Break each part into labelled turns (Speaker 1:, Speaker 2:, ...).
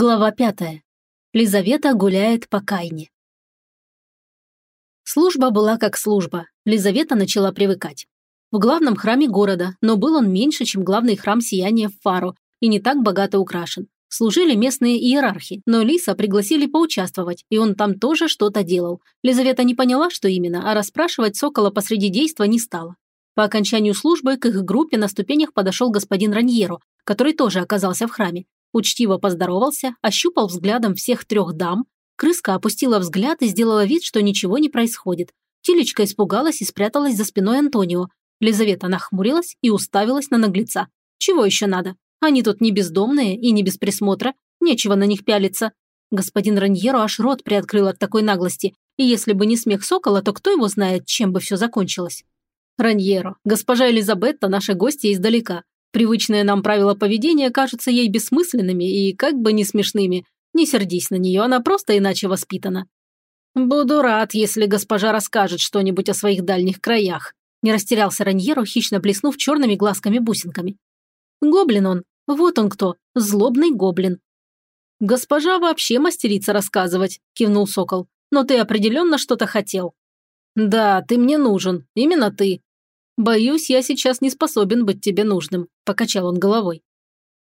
Speaker 1: Глава пятая. Лизавета гуляет по Кайне. Служба была как служба. Лизавета начала привыкать. В главном храме города, но был он меньше, чем главный храм сияния в Фару и не так богато украшен. Служили местные иерархи, но Лиса пригласили поучаствовать, и он там тоже что-то делал. Лизавета не поняла, что именно, а расспрашивать Сокола посреди действа не стала. По окончанию службы к их группе на ступенях подошел господин Раньеро, который тоже оказался в храме, Учтиво поздоровался, ощупал взглядом всех трех дам. Крыска опустила взгляд и сделала вид, что ничего не происходит. Телечка испугалась и спряталась за спиной Антонио. Лизавета нахмурилась и уставилась на наглеца. Чего еще надо? Они тут не бездомные и не без присмотра. Нечего на них пялиться. Господин Раньеро аж рот приоткрыл от такой наглости. И если бы не смех сокола, то кто его знает, чем бы все закончилось? Раньеро, госпожа Элизабетта, наши гости издалека. Привычные нам правила поведения кажутся ей бессмысленными и как бы не смешными. Не сердись на нее, она просто иначе воспитана. «Буду рад, если госпожа расскажет что-нибудь о своих дальних краях», не растерялся Раньеру, хищно блеснув черными глазками-бусинками. «Гоблин он. Вот он кто. Злобный гоблин». «Госпожа вообще мастерица рассказывать», – кивнул Сокол. «Но ты определенно что-то хотел». «Да, ты мне нужен. Именно ты. «Боюсь, я сейчас не способен быть тебе нужным», – покачал он головой.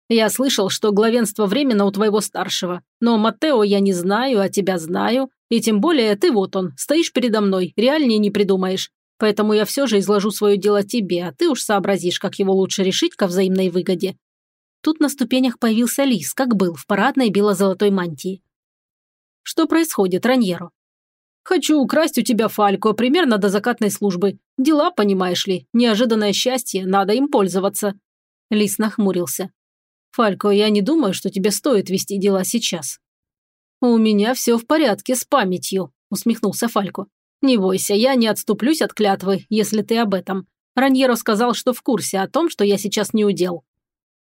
Speaker 1: «Я слышал, что главенство временно у твоего старшего, но Маттео я не знаю, а тебя знаю, и тем более ты вот он, стоишь передо мной, реальнее не придумаешь. Поэтому я все же изложу свое дело тебе, а ты уж сообразишь, как его лучше решить ко взаимной выгоде». Тут на ступенях появился лис, как был, в парадной бело-золотой мантии. «Что происходит, Раньеро?» Хочу украсть у тебя Фалько примерно до закатной службы. Дела, понимаешь ли, неожиданное счастье, надо им пользоваться». Лис нахмурился. «Фалько, я не думаю, что тебе стоит вести дела сейчас». «У меня все в порядке с памятью», – усмехнулся Фалько. «Не бойся, я не отступлюсь от клятвы, если ты об этом. Раньеро сказал, что в курсе о том, что я сейчас не удел».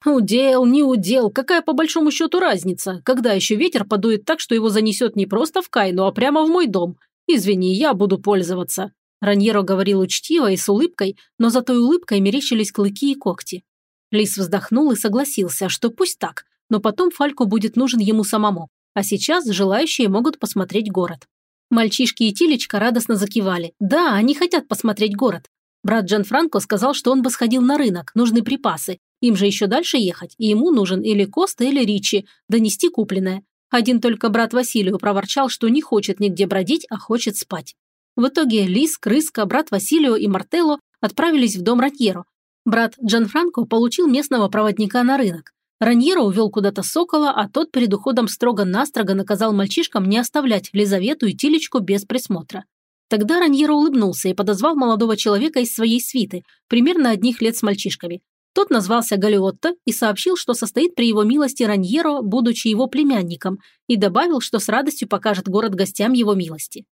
Speaker 1: «Удел, не удел, какая по большому счету разница? Когда еще ветер подует так, что его занесет не просто в Кайну, а прямо в мой дом? Извини, я буду пользоваться». Раньеро говорил учтиво и с улыбкой, но за той улыбкой мерещились клыки и когти. Лис вздохнул и согласился, что пусть так, но потом Фальку будет нужен ему самому, а сейчас желающие могут посмотреть город. Мальчишки и Тилечка радостно закивали. Да, они хотят посмотреть город. Брат Джан Франко сказал, что он бы сходил на рынок, нужны припасы, им же еще дальше ехать, и ему нужен или Коста, или Ричи, донести купленное. Один только брат Василию проворчал, что не хочет нигде бродить, а хочет спать. В итоге Лис, Крыска, брат Василио и Мартелло отправились в дом Раньеро. Брат Джанфранко получил местного проводника на рынок. Раньеро увел куда-то сокола, а тот перед уходом строго-настрого наказал мальчишкам не оставлять Лизавету и Тилечку без присмотра. Тогда Раньеро улыбнулся и подозвал молодого человека из своей свиты, примерно одних лет с мальчишками. Тот назвался Галиотто и сообщил, что состоит при его милости Раньеро, будучи его племянником, и добавил, что с радостью покажет город гостям его милости.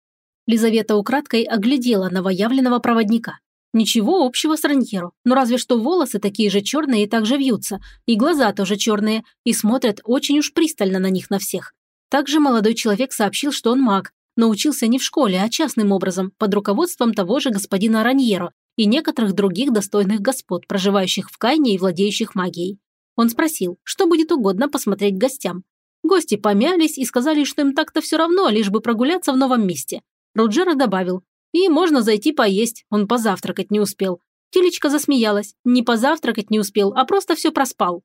Speaker 1: Лизавета украдкой оглядела новоявленного проводника. Ничего общего с Раньеро, но разве что волосы такие же черные и также вьются, и глаза тоже черные, и смотрят очень уж пристально на них на всех. Также молодой человек сообщил, что он маг, но учился не в школе, а частным образом, под руководством того же господина Раньеро, и некоторых других достойных господ, проживающих в Кайне и владеющих магией. Он спросил, что будет угодно посмотреть гостям. Гости помялись и сказали, что им так-то все равно, лишь бы прогуляться в новом месте. Руджера добавил, и можно зайти поесть, он позавтракать не успел. Телечка засмеялась, не позавтракать не успел, а просто все проспал.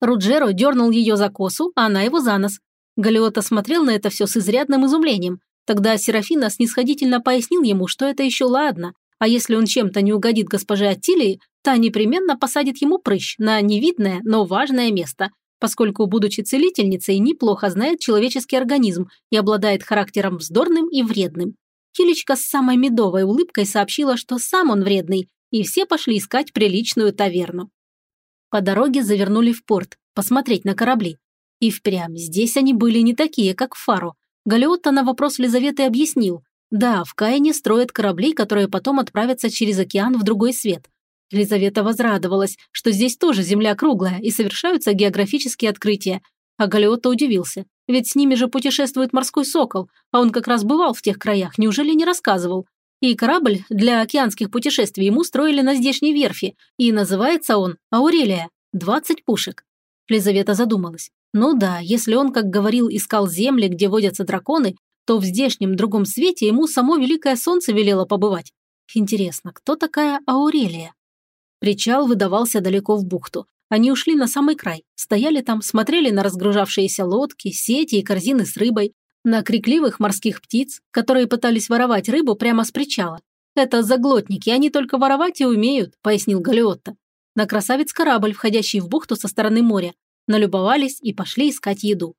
Speaker 1: Руджеро дернул ее за косу, а она его за нос. Галиота смотрел на это все с изрядным изумлением. Тогда Серафина снисходительно пояснил ему, что это еще ладно, а если он чем-то не угодит госпоже Аттилии, та непременно посадит ему прыщ на невидное, но важное место, поскольку, будучи целительницей, неплохо знает человеческий организм и обладает характером вздорным и вредным. Хилечка с самой медовой улыбкой сообщила, что сам он вредный, и все пошли искать приличную таверну. По дороге завернули в порт, посмотреть на корабли. И впрямь, здесь они были не такие, как в Фаро. Галиотто на вопрос Лизаветы объяснил, да, в Каине строят корабли, которые потом отправятся через океан в другой свет. Елизавета возрадовалась, что здесь тоже земля круглая и совершаются географические открытия. А Галиотто удивился, ведь с ними же путешествует морской сокол, а он как раз бывал в тех краях, неужели не рассказывал? И корабль для океанских путешествий ему строили на здешней верфи, и называется он Аурелия, 20 пушек. Лизавета задумалась. Ну да, если он, как говорил, искал земли, где водятся драконы, то в здешнем другом свете ему само Великое Солнце велело побывать. Интересно, кто такая Аурелия? Причал выдавался далеко в бухту. Они ушли на самый край, стояли там, смотрели на разгружавшиеся лодки, сети и корзины с рыбой, на крикливых морских птиц, которые пытались воровать рыбу прямо с причала. «Это заглотники, они только воровать и умеют», – пояснил Галиотто. На красавец-корабль, входящий в бухту со стороны моря. Налюбовались и пошли искать еду.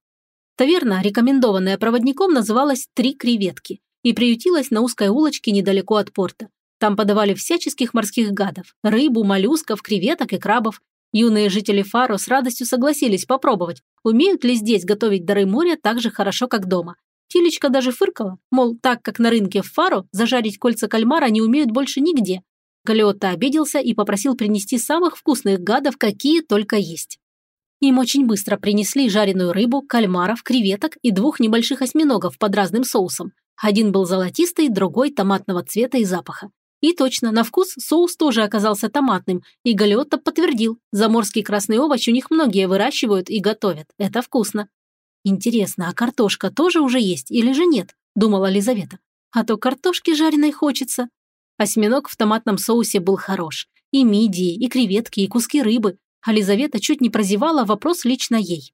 Speaker 1: Таверна, рекомендованная проводником, называлась «Три креветки» и приютилась на узкой улочке недалеко от порта. Там подавали всяческих морских гадов – рыбу, моллюсков, креветок и крабов. Юные жители Фаро с радостью согласились попробовать, умеют ли здесь готовить дары моря так же хорошо, как дома. Тилечка даже фыркала, мол, так как на рынке в Фаро зажарить кольца кальмара не умеют больше нигде. Галиотта обиделся и попросил принести самых вкусных гадов, какие только есть. Им очень быстро принесли жареную рыбу, кальмаров, креветок и двух небольших осьминогов под разным соусом. Один был золотистый, другой томатного цвета и запаха. И точно, на вкус соус тоже оказался томатным, и Галиотто подтвердил, заморский красный овощ у них многие выращивают и готовят. Это вкусно. Интересно, а картошка тоже уже есть или же нет? Думала Лизавета. А то картошки жареной хочется. Осьминог в томатном соусе был хорош. И мидии, и креветки, и куски рыбы. А Лизавета чуть не прозевала вопрос лично ей.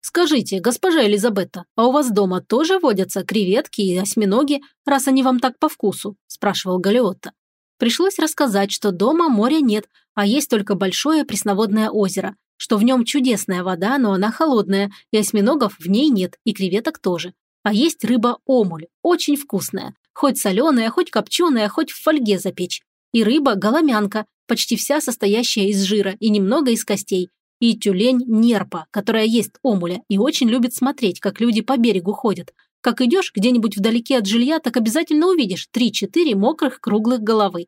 Speaker 1: «Скажите, госпожа Элизабетта, а у вас дома тоже водятся креветки и осьминоги, раз они вам так по вкусу?» – спрашивал Галиотто. Пришлось рассказать, что дома моря нет, а есть только большое пресноводное озеро, что в нем чудесная вода, но она холодная, и осьминогов в ней нет, и креветок тоже. А есть рыба-омуль, очень вкусная, хоть соленая, хоть копченая, хоть в фольге запечь. И рыба-голомянка, почти вся состоящая из жира и немного из костей, и тюлень Нерпа, которая ест омуля и очень любит смотреть, как люди по берегу ходят. Как идешь где-нибудь вдалеке от жилья, так обязательно увидишь три-четыре мокрых круглых головы.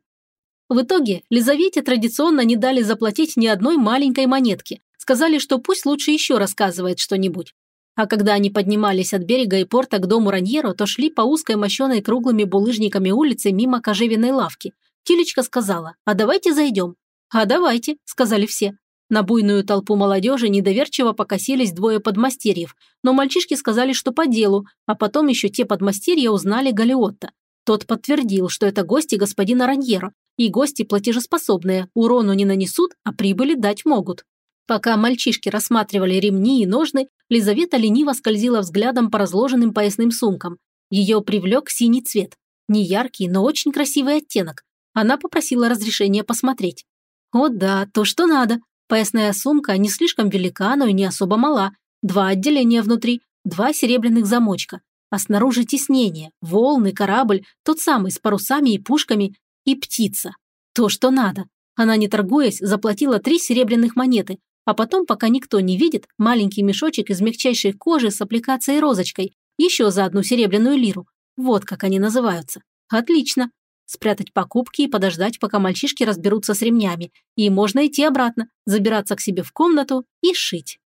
Speaker 1: В итоге Лизавете традиционно не дали заплатить ни одной маленькой монетки. Сказали, что пусть лучше еще рассказывает что-нибудь. А когда они поднимались от берега и порта к дому Раньеро, то шли по узкой мощеной круглыми булыжниками улице мимо кожевенной лавки. Тилечка сказала, а давайте зайдем. А давайте, сказали все. На буйную толпу молодежи недоверчиво покосились двое подмастерьев, но мальчишки сказали, что по делу, а потом еще те подмастерья узнали Галиотта. Тот подтвердил, что это гости господина Раньеро, и гости платежеспособные, урону не нанесут, а прибыли дать могут. Пока мальчишки рассматривали ремни и ножны, Лизавета лениво скользила взглядом по разложенным поясным сумкам. Ее привлек синий цвет. Не яркий, но очень красивый оттенок. Она попросила разрешения посмотреть. О да, то, что надо. Поясная сумка не слишком велика, но и не особо мала. Два отделения внутри, два серебряных замочка. А снаружи теснение, волны, корабль, тот самый с парусами и пушками, и птица. То, что надо. Она, не торгуясь, заплатила три серебряных монеты, а потом, пока никто не видит, маленький мешочек из мягчайшей кожи с аппликацией розочкой, еще за одну серебряную лиру. Вот как они называются. Отлично спрятать покупки и подождать, пока мальчишки разберутся с ремнями. И можно идти обратно, забираться к себе в комнату и шить.